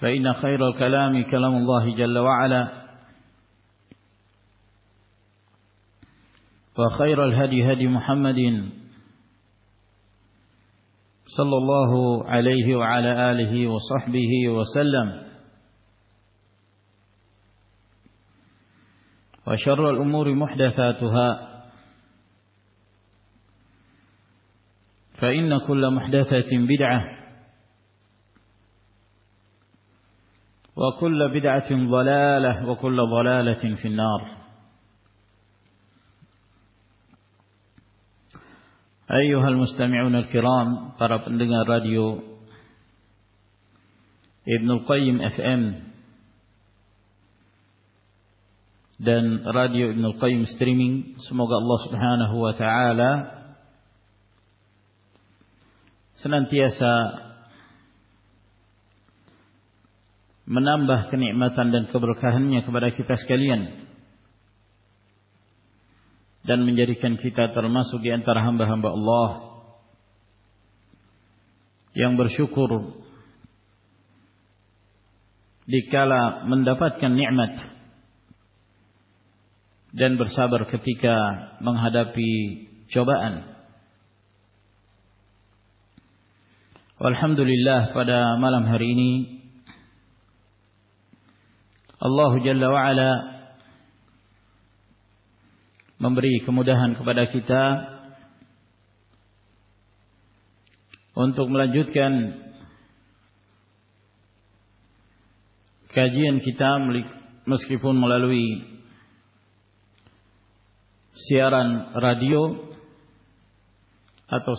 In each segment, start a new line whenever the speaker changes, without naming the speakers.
فإن خير الكلام كلام الله جل وعلا وخير الهدي هدي محمد صلى الله عليه وعلى آله وصحبه وسلم وشر الأمور محدثاتها فإن كل محدثة بدعة وكل بدعة ضلالة وكل ضلالة في النار أيها المستمعون الكرام قرب لنا الراديو ابن القيم F M dan Radio Ibn Al-Qayyim Streaming Semoga Allah subhanahu wa ta'ala Senantiasa محمبہ برقہ براک کتانجری کن کھیتا ترما سو گیان ترحمبر شکرا من پت کنت جن بر سابر کتی کا منہ داپی چب الحمد اللہ پدا مل ہرینی اللہ حل بمبری کم کپڑا کھیت انگل جتنا مسیفون ملا سیا رادیو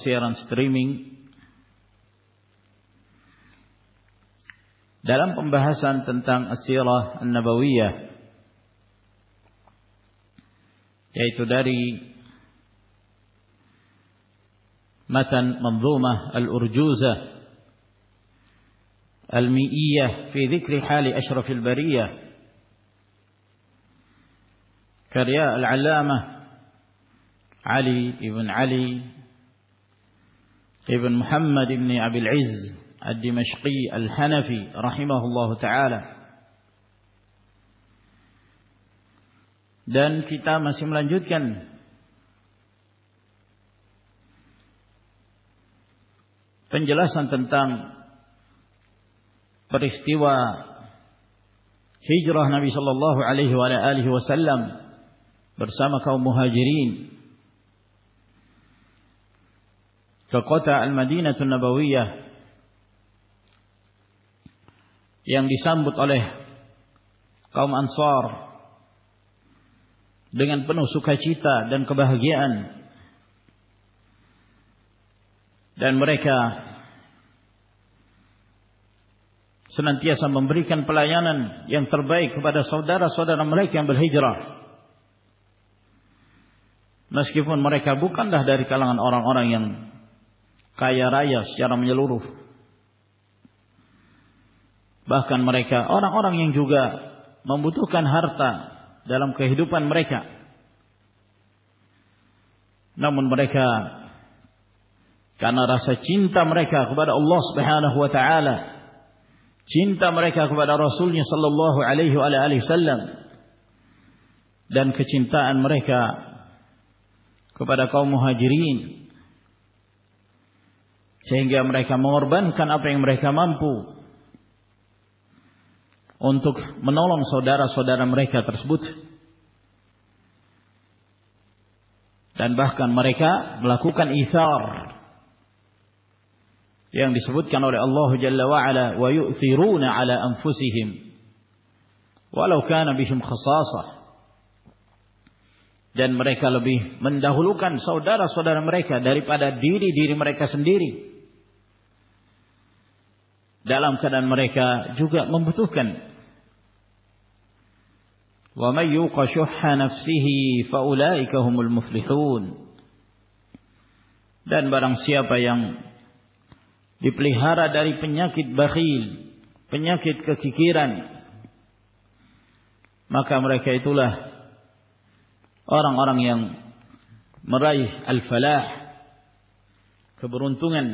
سیاح ستری می درم پم بہسان تنتا النبیا متن ممبوم الجوز الکری خالی اشرف البری اللہ علی ابن علی ابن محمد ابن ابل از الدمشقي الحنفي رحمه الله تعالى dan kita masih melanjutkan penjelasan tentang peristiwa hijrah Nabi sallallahu alaihi wa alihi wasallam bersama kaum muhajirin ke kota Al-Madinah Nabawiyah یانسام بولے کم انسور بنو سوکھا چیتا سنانتی سام بری پلن یاں تر بائی سود سودر بریکر نس کے بن مریک بکن دہ در کا لوگ اور بہ کن مریکا اورنگ اور جگہ ممبن ہرتا دلم کو حدوپن مرک نہ من مریک چنتا مرکا خبر اللہ پہان ہو چنتا مرکا خبر اور دن کو چنتا kaum muhajirin sehingga mereka mengorbankan apa yang mereka mampu انتخ منگم سود سود ریکا ترسبت مرے کنارے اللہ خساس مرے کن سود سود مریکا سم دھیری ڈالم کا مرے کا رنگ یل فلا خبرون تین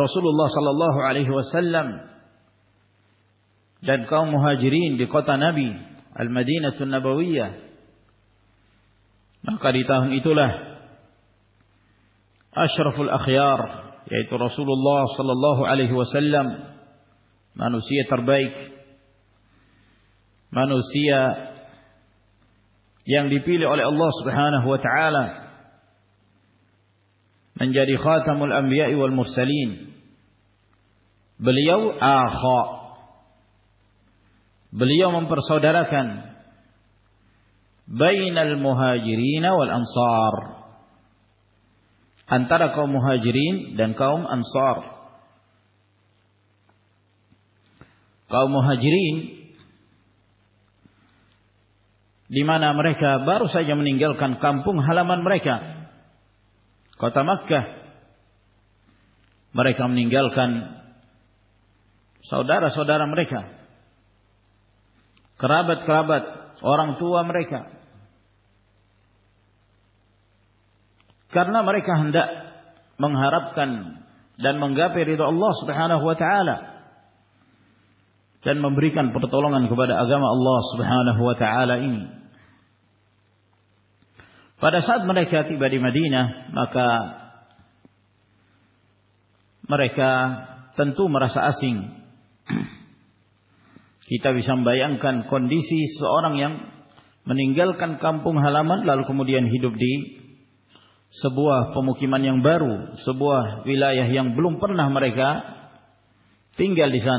رسول اللہ صلی اللہ علیہ وسلم المدین اشرف الخیار یہ تو رسول اللہ صلی اللہ علیہ وسلم نانو سی تربیک اللہ ننجاری خوا تمول امبیا او مرسلی بلیام پر سو دراق محاجری مہاجرینسارہجرین لیمان کا بارس جمنی گل کان کمپن حالمکن تمک مریکمنی گل کن سوارا سودار مرک کرابت کرابت اور کرنا مریک منگ رب کن جن منگے تو اللہ سے بہت ہوا جنم برین پر اللہ سے بہانے ہوا تھا پاراساد مرائق تی بڑی مدی نہ منیل کن کم پم حاعن لال قمیان ہیڈو دی صبوا پموکی منگ برو صبوا ویلا ہلوم پرنا مرکا تین گیا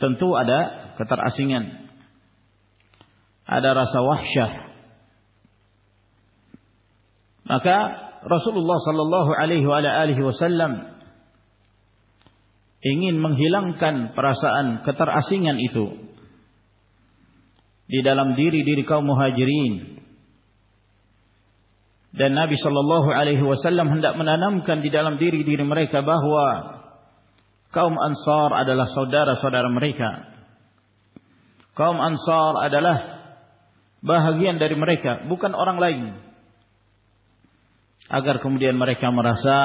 تنتو ادا کتار Maka Rasulullah sallallahu alaihi wa alihi wasallam ingin menghilangkan perasaan keterasingan itu di dalam diri diri kaum muhajirin. Dan Nabi sallallahu alaihi wasallam hendak menanamkan di dalam diri diri mereka bahwa kaum Ansar adalah saudara-saudara mereka. Kaum Ansar adalah bahagian dari mereka, bukan orang lain. اگر کم دل مرکھا مراسا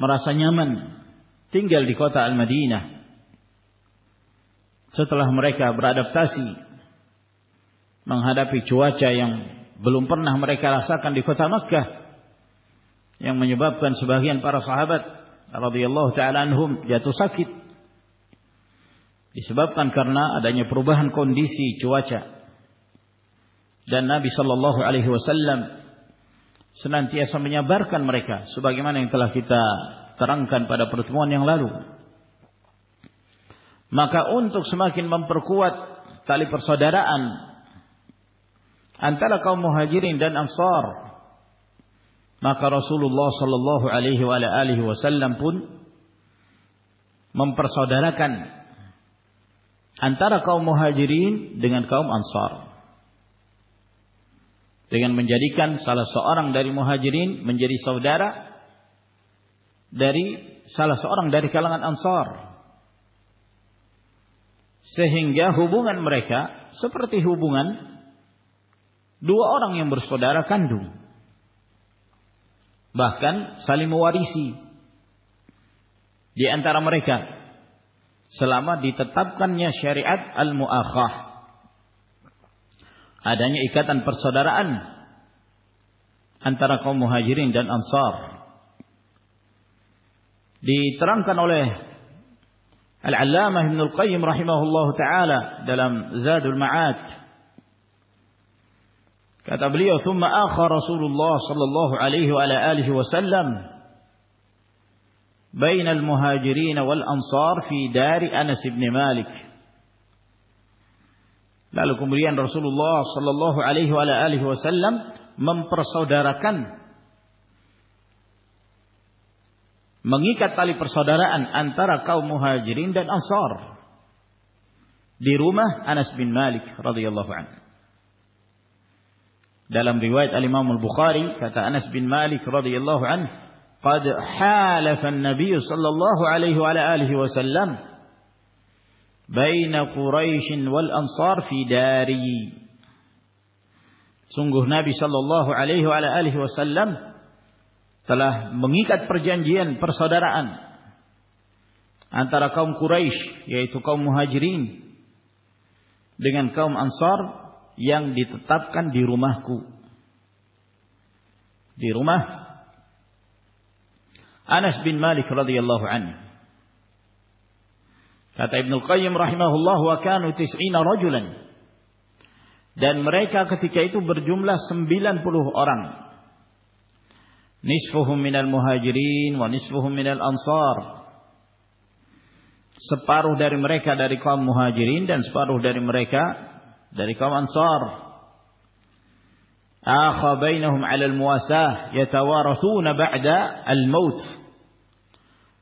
مرا سا تنگل لکھوتا المدی نا ستر ہمرے کا برادپتا سی ہر پی چواچا یوں بلوم پر ہمرے کیا رسا کن لکھوتا مک یوں بپ کن پارا صحابت بپ کن کرنا پربہن کون دی سی چواچا دن بھی صحیح وسلم سنانتی سمجھا برقن مریکا سباگیمان کتا ترن کن پرتم کا سما کن مم پرساؤن علی وسلم پون پر سو ڈرا کنتا رکھاجرین کا رکن منجری کن سال سو اور داری مہاجرین منجری سود سالس اور ہنگیا حبا سپرتی حب اور سودا کن سالماری انتارا مرک سلامت الما adanya ikatan persaudaraan antara kaum muhajirin dan ansar diterangkan oleh Al-Allamah Ibn Al-Qayyim rahimahullahu taala dalam Zadul Ma'ad kata beliau thumma akha Rasulullah sallallahu alaihi wa ala alihi wasallam بين المهاجرين والأنصار في دار أنس بن مالك Lalu kemudian Rasulullah sallallahu alaihi wasallam mempersaudarakan mengikat tali persaudaraan antara kaum Muhajirin dan Ansar di rumah Anas bin Malik radhiyallahu anhu. Dalam riwayat Al Imam Al Bukhari kata Anas bin Malik radhiyallahu anhu, "Qad halafa an-nabiy sallallahu alaihi wa alihi wasallam" بین قریش والانصار فی داری sungguh Nabi sallallahu alaihi wa alihi wasallam telah mengikat perjanjian persaudaraan antara kaum Quraisy yaitu kaum Muhajirin dengan kaum Ansar yang ditetapkan di rumahku di rumah Anas bin Malik radhiyallahu anhu Kata Ibn Qayyim rahimahullah wa kanu tis'ina rajulan. Dan mereka ketika itu berjumlah 90 orang. Nisfuhum minal muhajirin wa nisfuhum minal ansar. Separuh dari mereka dari kaum muhajirin dan separuh dari mereka dari kaum ansar. Akha bainahum alal muasah yatawarathuna ba'da al-mawth. Al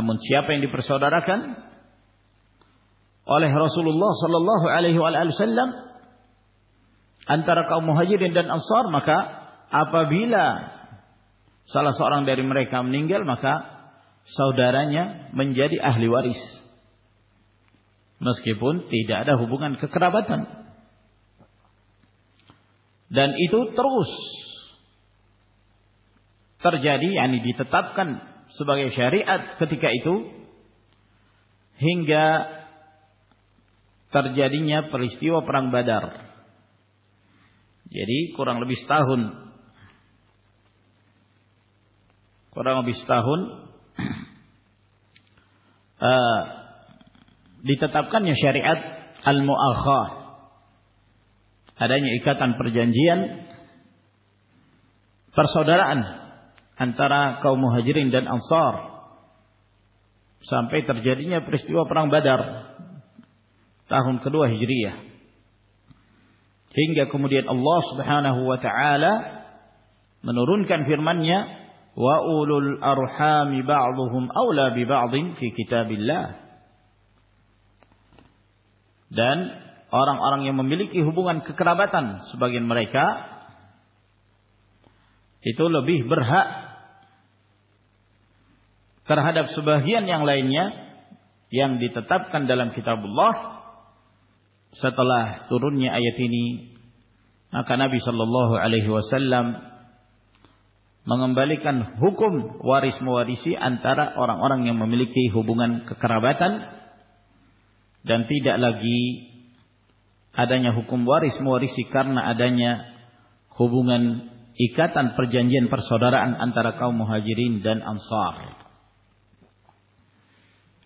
منچیا پی پر سودا رکھن رسول اللہ صلی اللہ علیہ سلا sorry مرکام منجاری اہلی واریس مسکے bone تی زیادہ ہو بکن کترا بتان دروش ترجاری یعنی جیت تاپکن صبح شہری آد پی کا کر جنہ پریستی و پران بیدار بستا ہن کو تاپان شہری آد الخار ادا اکاترجنجی پر سوڈر ترا قوم حاجرین دن اوسر جدہ پریسٹی ویدر تاہم کدو حجریت رن کن مانی اور ملک کی بات مرکول وی برحا کر ہاڈ صبح لائی یا یا تب کن دل کتاب لہ سا ترنتی صلی اللہ علیہ وسلم منگمبلی کن حکم اور اسمو عاری انبنگن ککرابن دنتی آدائیں حکم و اسمواری سے کرنا آدائیں ہوبنگن پر جنجین پر سدرا کا مہاجرین دن انسار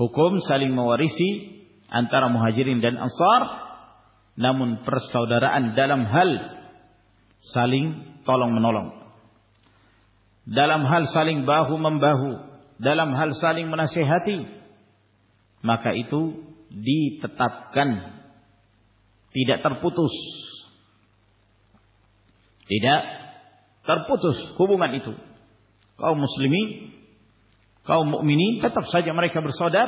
حکوم سلیم میسی ارام حاجیرینسارمون پر سو در دلم ہل سال منگ دلم سالن بہ مم باہ دلم سالن tidak terputus tidak terputus hubungan itu kaum muslimin مک مینا تب سا رکھا برسو دا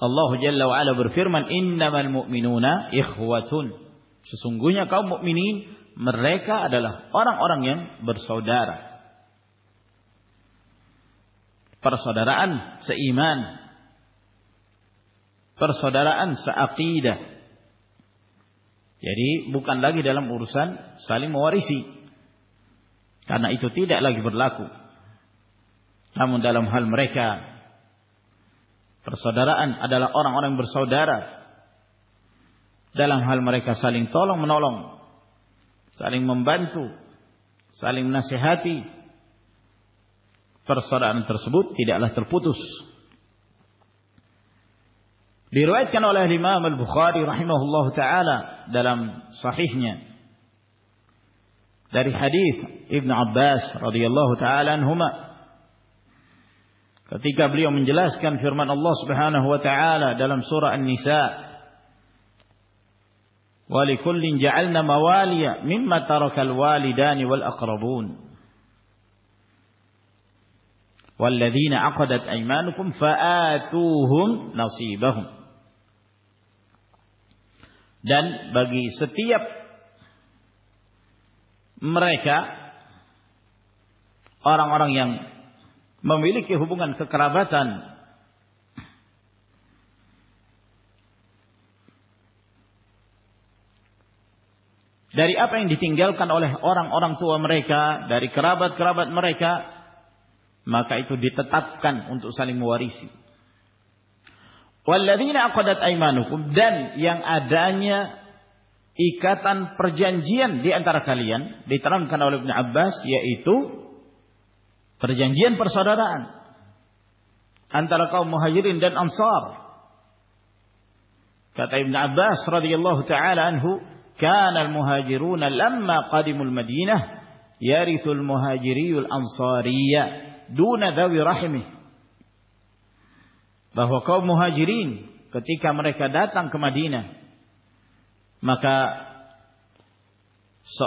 فرمن سا مکما برسو درسود یری بک اندی ڈل ارسن سالم اواریسی تو تی ڈالی بر لاکھ مرکھا سو دلام حل مریکا سالنگ سالنگ ممبن سالنگ نتی سب اللہ تر پوتسل Ketika beliau menjelaskan firman Allah Subhanahu wa taala dalam surah An-Nisa Walikullin ja'alna mawaliya mimma tarakal walidani wal aqrabun والذين عقدت ايمانكم فاتوهم نصيبهم dan bagi setiap mereka orang-orang yang ممبلی کے حبنگن کرا بتان دری آپ ڈیٹین گل اور مرے کا داری کرواری د تک مدی نکا سا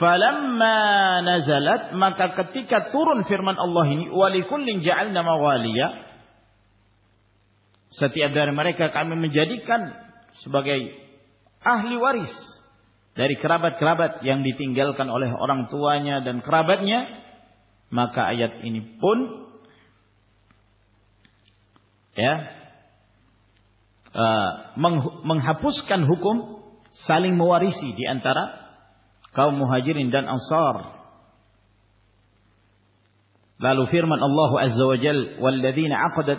جلد کتکا تورن فیرمن النی اوولی کن لنجا ستی مرکز جاری بگے آواریس دری خرابت خراب یاد دی تھی گلکن اورنگ تون خراب ماں کاپس کن حکوم سلیمس ان ترا مہاجرین لال اللہ آپ پر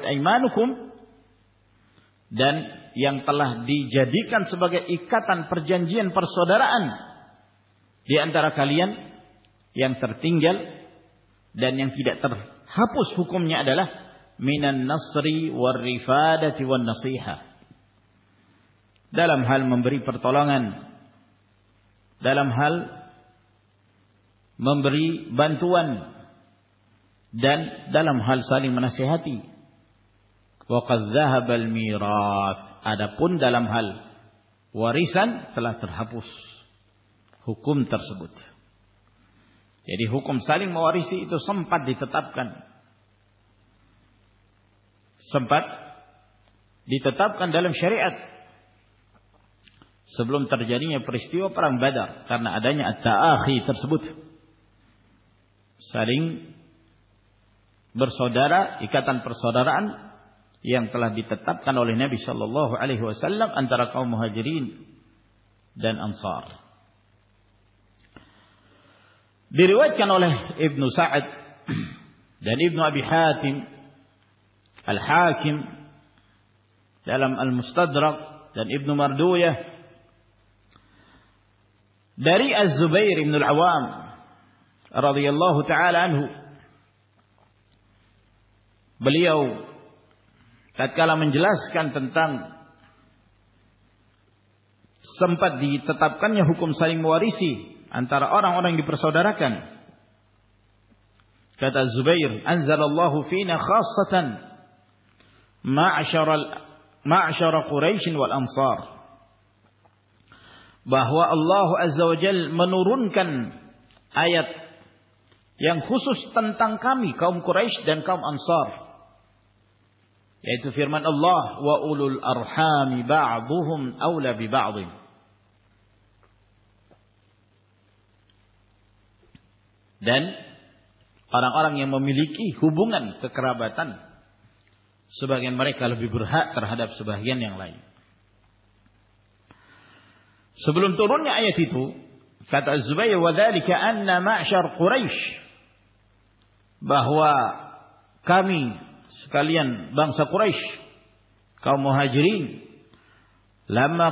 سدھر تنگل دین ہپس حکوم پر تولنگن دلم ہل بمبری بنتو دلم ہل سالم نسبل دلم ہل و رسن تلا تر ہپس حکم ترسبت یعنی حکم سالم اور سمپت دیتا تب کن سمپت دیتا تب کن دلم شریعت سبلم ترجریے پرست پر ہم ویدا کرنا ادن اچھا صلی اللہ علیہ وسلم تن حم سی انگی پر ملکی ہو بکراب صبح یا مرے کل بھی برہا دب صبح یعنی سبلوم تو ماجری نا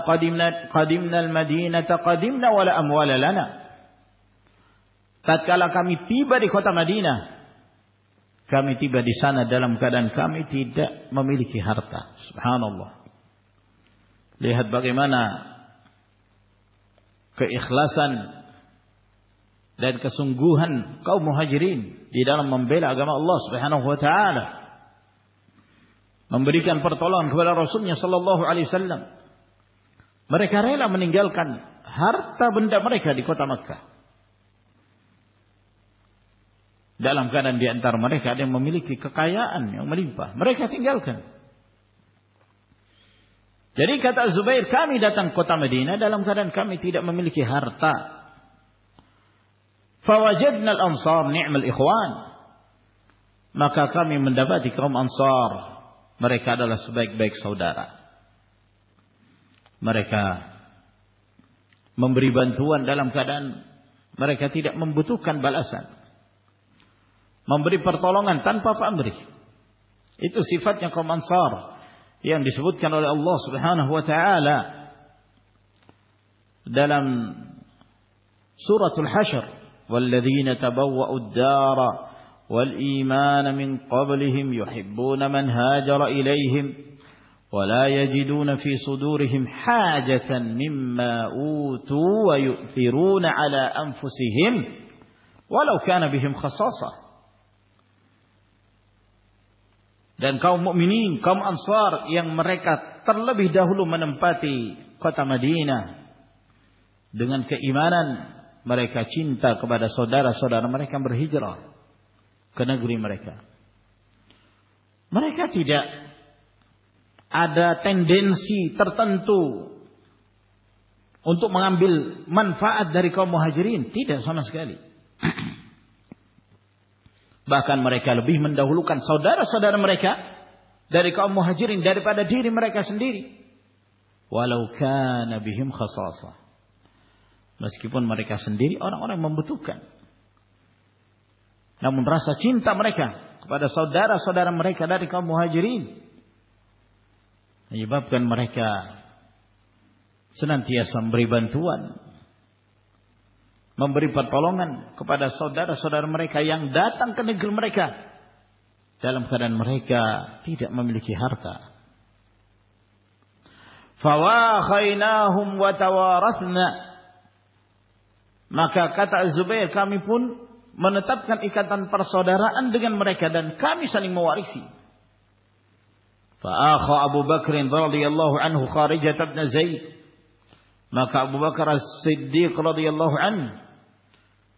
تل کا مدی نا کمی تی بدی سان ڈرم کرگے منا اخلاسن کا سنگوہرین بے لہس ومبری علیہ السلام مرے خیر گلکن ہر تا بندہ مریک مکا جن مریک ممکن مریکن در کتا سب کا تنام دینی نا ڈلم کادن کام تیر مرتا پوا جد نٹ انسار احوان مکا کا منسوار مرکل بیک بیک سودارا ممبری بنتن ڈلم کا بت کن بلسن ممبری پرتالوں تن پپری اتو سفت یا کم انسار yang disebutkan oleh Allah Subhanahu wa taala dalam suratul hasyr walladzina tabawwa'u ad-dara wal iman min qablihim yuhibbuna man hajara ilaihim ولا يجدون في صدورهم حاجة مما أوتوا ويؤثرون على أنفسهم ولو كان بهم خصاصة رن کا من کم انسور یا مرے کا تلب بھی دہلو منمپی کتا مدھی نگن کامان مریک کا چنتا سو درا سو در مرکر کن گوری مرے کا دنڈینسی ترتنو انٹو منامیل منفا دیک مواجرین تی دیں سمجھ گیا سن دن ممبن سا چنتا مرکزرین کا سنتی سم بری بنتوان ممبری پر پلوین سو دردر مریک مرک مملک زبے پن تبدر مرکنسی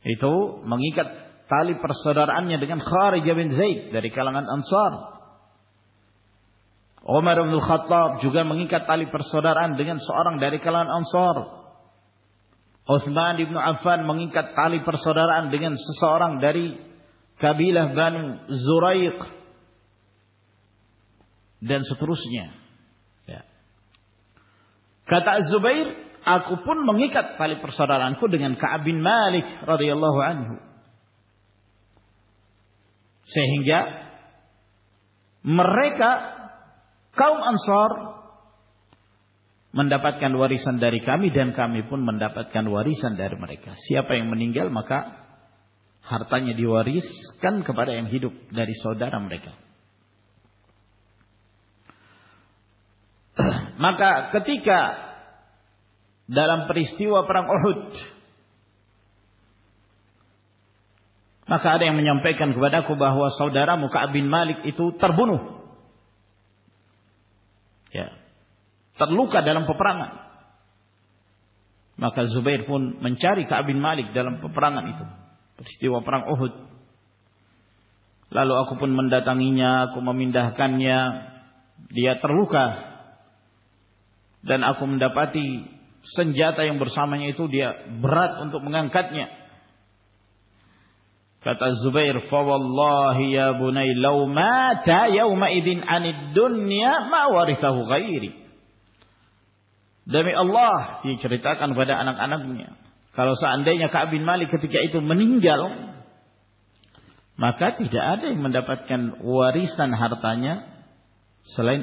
سر خوبین او میرو خطاب جگہ منگی کا سرنگانو احبان منگی کا تالی پر سورن داری کبیل احبان زورائیشا زبیر پن منگی کا پالی پرسار رنگن کھا بن میں لوگیا مرے کاؤ انسور منڈاپاتی سن داری کا من کا میپن منڈاپتاری سن داری مرے کا سیا پہ منی مکا ہارتا مکا کتی کا دل پر واپر اہوت ارے مجھے پیکن بہو سو درام کا دلمپ پر زبیر پن منچاری کامپ پرست واپر اہوت لالو آو پن منڈا تنیا کو کانیا دیا ترلو کا دن آکو منڈا پاتی سنجا تم برسا منتو گا زبیر اندے بنکا منی اوار سن ہارتا سلائی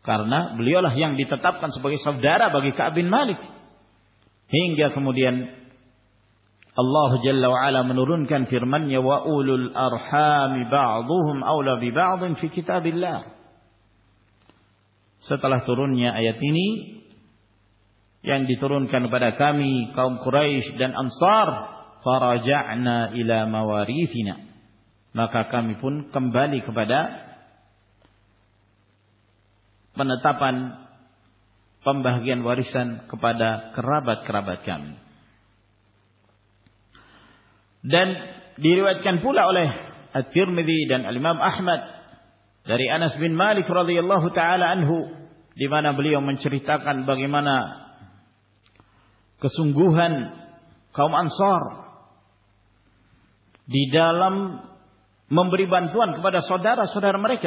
karena beliaulah yang ditetapkan sebagai saudara bagi Ka'ab bin Malik hingga kemudian Allah Jalla wa Ala menurunkan firman-Nya wa ulul arham ba'dhum aula bi ba'dhin fi kitabillah setelah turunnya ayat ini yang diturunkan kepada kami kaum Quraisy dan Ansar faraja'na ila mawarithina maka kami pun kembali kepada بلیمن چیتا کسم گوہن سوربری بن پوا دا مریک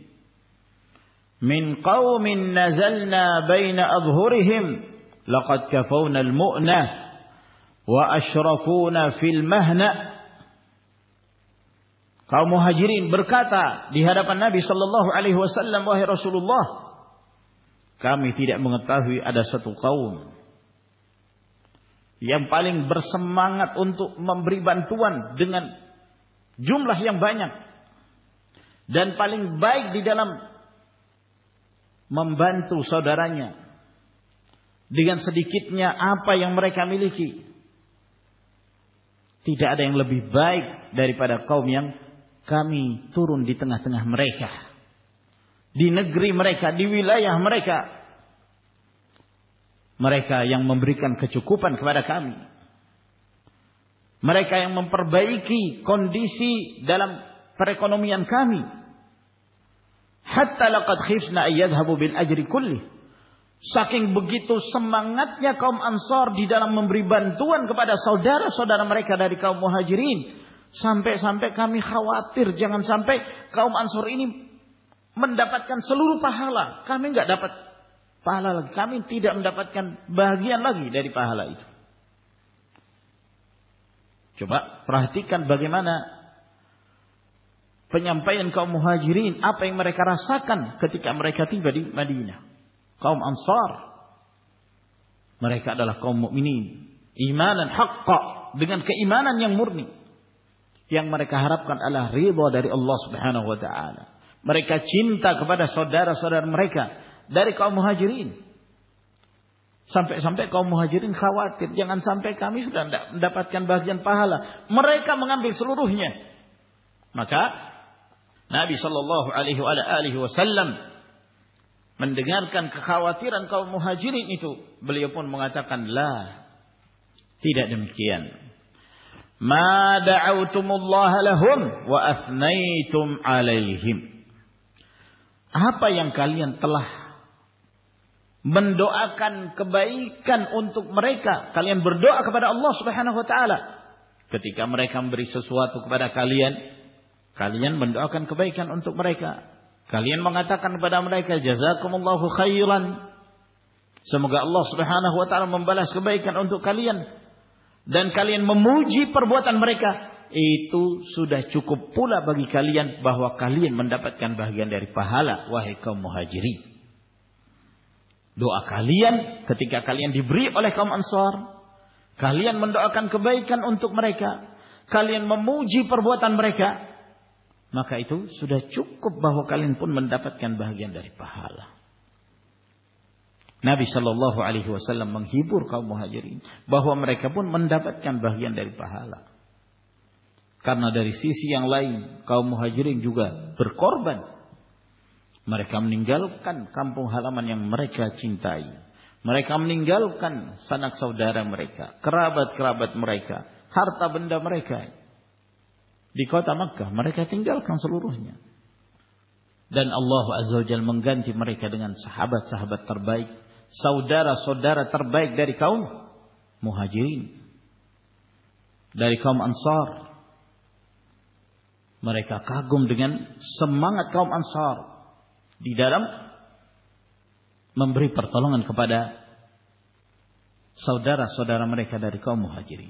من قوم نزلنا بين أظهرهم لقد كفونا المؤنة وأشرفونا في المهنة kaum muhajirin berkata di hadapan Nabi sallallahu alaihi wasallam wahai Rasulullah kami tidak mengetahui ada satu kaum yang paling bersemangat untuk memberi bantuan dengan jumlah yang banyak dan paling baik di dalam مم بن تدر دیگان سی کتن آپ یا میرے کا میلی کی دبھی ڈری پڑے تو ہمرے کا دی نگری مرکا دی میلا یا ہمرے کا مرکا یا چکو مر کا یا بائی کی کون ڈی سی دم پر کامی حاجرین سمپے سمپے پاپتان لگی داری چوبا پہ پینک مہاجھرین آپ مرکا کن کٹر کم آن سر مر منی مورنی پین مرکو داری گر چنتا سر مرک دے کم مہاجرین سمپ سمپ مہاجھرین خاوا تین جنگ سمپت پہلا مرک منگان بس روک Nabi sallallahu alaihi wa alihi wasallam mendengarkan kekhawatiran kaum muhajirin itu, beliau pun mengatakan, "La. Tidak demikian. Ma da'awtumullaha lahum wa athnaytum alaihim." Apa yang kalian telah mendoakan kebaikan untuk mereka, kalian berdoa kepada Allah Subhanahu wa taala ketika mereka memberi sesuatu kepada kalian, کالین Mandu مرکلین Banga تکان سمگا اللہ کا بگیان بہوا کا مہاجری دو آلینک ڈیبری والے کم انور کلین منڈو مرکل مامو جی پربوتانے کا مقو چپ بہن پنڈا پاتک بہن پہا سلسلام ہر کاؤ مہاجرین بہو مرکن بہت پہا لری سیسی لائی گاؤ مہاجرین جگا برکڑ بن مرکام کن بولا مرکا چنتائی مرکام گلب کن سنا درامت کر درکا مرقانس روزنگ اللہ داری مہاجرین مریکمنگ سب منسوار میری پرتالوں کا سودارا سوارا مرکاری محاجری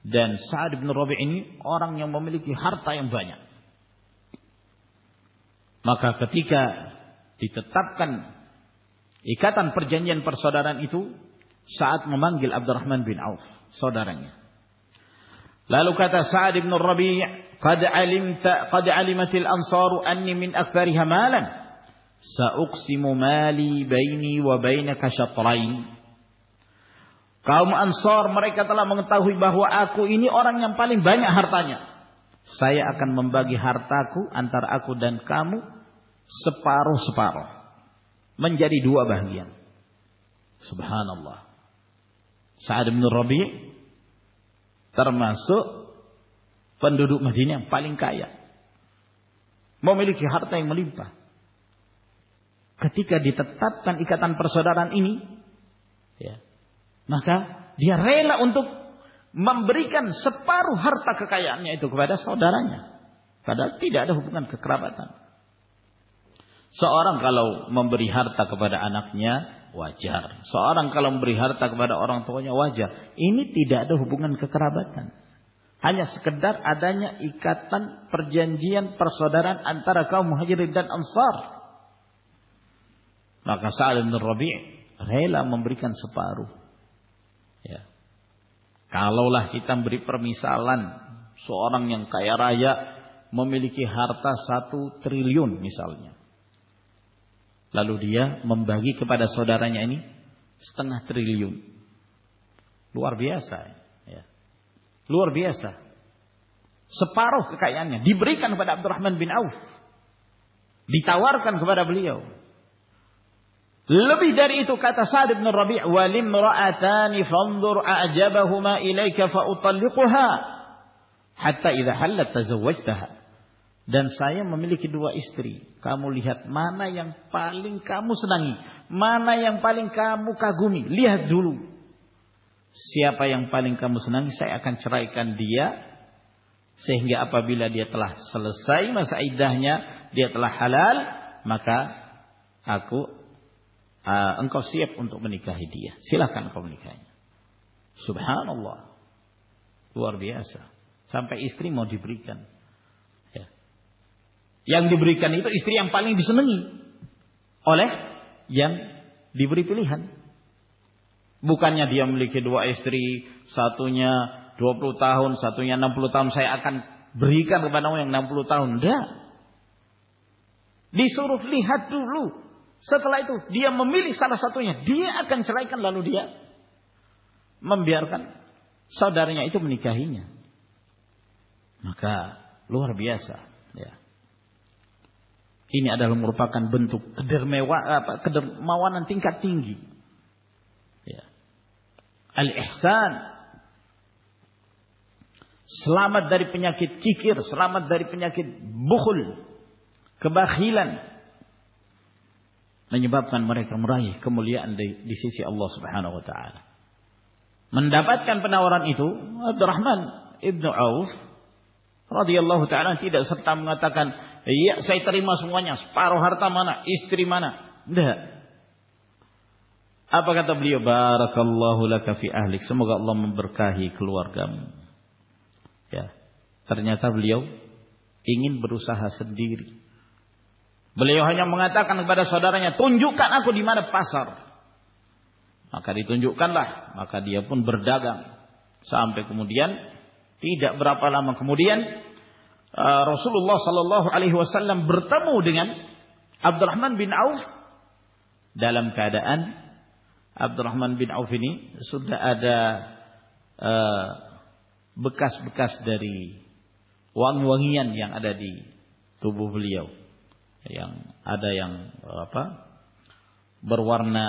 Dan Sa'ad bin Rabi ini orang yang memiliki harta yang banyak. Maka ketika ditetapkan ikatan perjanjian persaudaraan itu. Sa'ad memanggil Abdurrahman bin Auf. Saudaranya. Lalu kata Sa'ad bin Rabi. Qad, alimta, qad alimatil ansaru anni min akfariha malan. Sa'uqsimu mali baini wa bainaka syatrain. Karma ان سر مرک کا تتلا منگتا ہو بہوا کو ان اور بائتا sign ممبا گی ہارتا کو انتارا کو ڈنکا مو سپارو سپارو من جاری ڈھو گیان سب نمبر سارم ربی ترم سو پن ڈھی نمپال ممکھی ہارتائ مل کٹکی تب تکات رمبرین سپارو ہار تک بار سر تیڈنگ کقراب سرنگ کا لو ممبری ہار تک بارے آنا چار سرن کا لوہار تک بار اور ان تی ڈبن کقراب آجر آدھاجی رقم مہاجر انسور ربی رلا ممبری لال مم بگی سودار لوگ لوگ لب دربیم استری کا میحم پالن کا مسنا مان پالن کا مو کا گھوم لوڑو سیاپائم پالن کا مسنا ساچر دیا سے آپ دے تلاسائی دے تلا حلال مکا ان کا سب اندیے سیلاق سبھی استری ڈیبری استری ہم پانی سنگنگ ڈیبری تھی بکان دھیان لکھے استری ساتوئیں نمپلوتام سائنو تا ستلائی دیا ممی لا لا سا دے آن چلائی لال دیا ممبار کن سا داری تو کہ لوگ ان روپا بن تو درمے معاون تین گا تنگی الحسان سلامت داری پے چکر سلامت داری پے بہل کبھیلن menyebabkan mereka meraih kemuliaan di, di sisi Allah Subhanahu wa taala. Mendapatkan penawaran itu, Abdurrahman Ibnu Auf radhiyallahu taala tidak serta mengatakan, "Iya, saya terima semuanya, separuh harta mana, istri mana." Tidak. Apa kata beliau? Barakallahu laka fi ahlik. Semoga Allah memberkahi keluargamu. Ya. Ternyata beliau ingin berusaha sendiri. بولے منگا بارے سڈر تنجو کری تنج کن بردا گان سم کے کمدین تی دبلا مدی رسول برتم ادیان آبدالرحمن بن اوف دالم قید آبدالرحمان بن اوفی نے سودا ادا بکاس بکاس داری ون گیا تو بھوبلی آدھا بروار نہ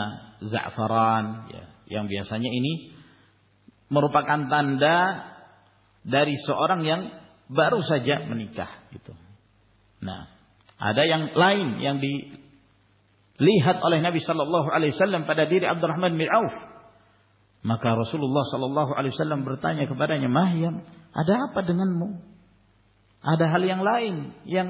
داری برو سا جام منی آدھا یا لی ہاتھ اللہ علی سلم دیر عبد الرحمن میرا مکارسول اللہ سلو سلام بر تب یہ آدھا پن مو آدا حال لائن یعن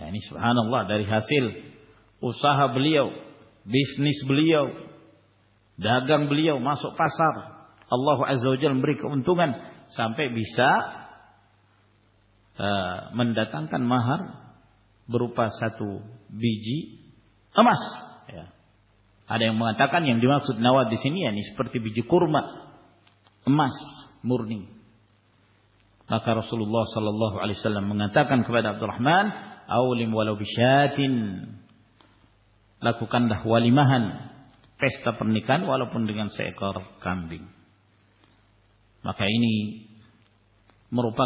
داریل بلیسار مہار برپا ساتواسانی قورماس مورنی رسول اللہ صلی اللہ علیہ خبر آلیم والا لکھو کاندہ والی محنت پر نکان والا پنڈن سے مروپ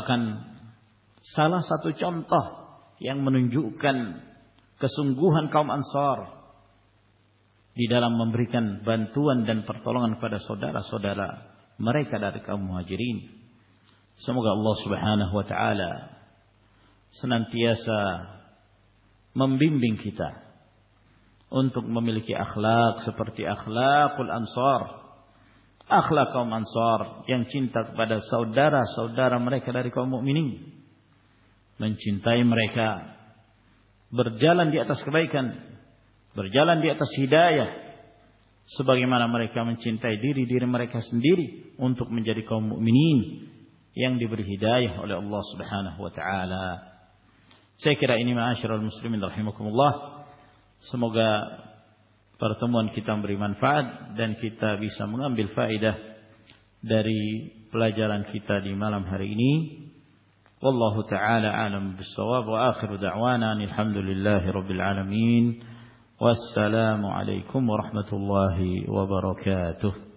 سالا ساتو چمت یا جگ کسم گو ہن کام انسوری ڈرام ممبری کن بن تون دن پر تو سو ڈرا سو ڈرا مرے کر ماجرین سموغا لس و سنانتی کتا ان مملک آخلا اخلا پل آنسور آخلا کم آنسور یا مکمین برجا لاندھی برجا لیا ہدایا سب چنتائی دیر دیر مرکزی انٹوک مجھے ریمک منی یا ہدایا ہوتے Saya kira ini ma'asyiral muslimin rahimakumullah. Semoga pertemuan kita memberi manfaat dan kita bisa mengambil faedah dari pelajaran kita di malam hari ini. Wallahu taala alam bisawab wa akhiru da'wana alhamdulillahi rabbil alamin. Wassalamu alaikum warahmatullahi wabarakatuh.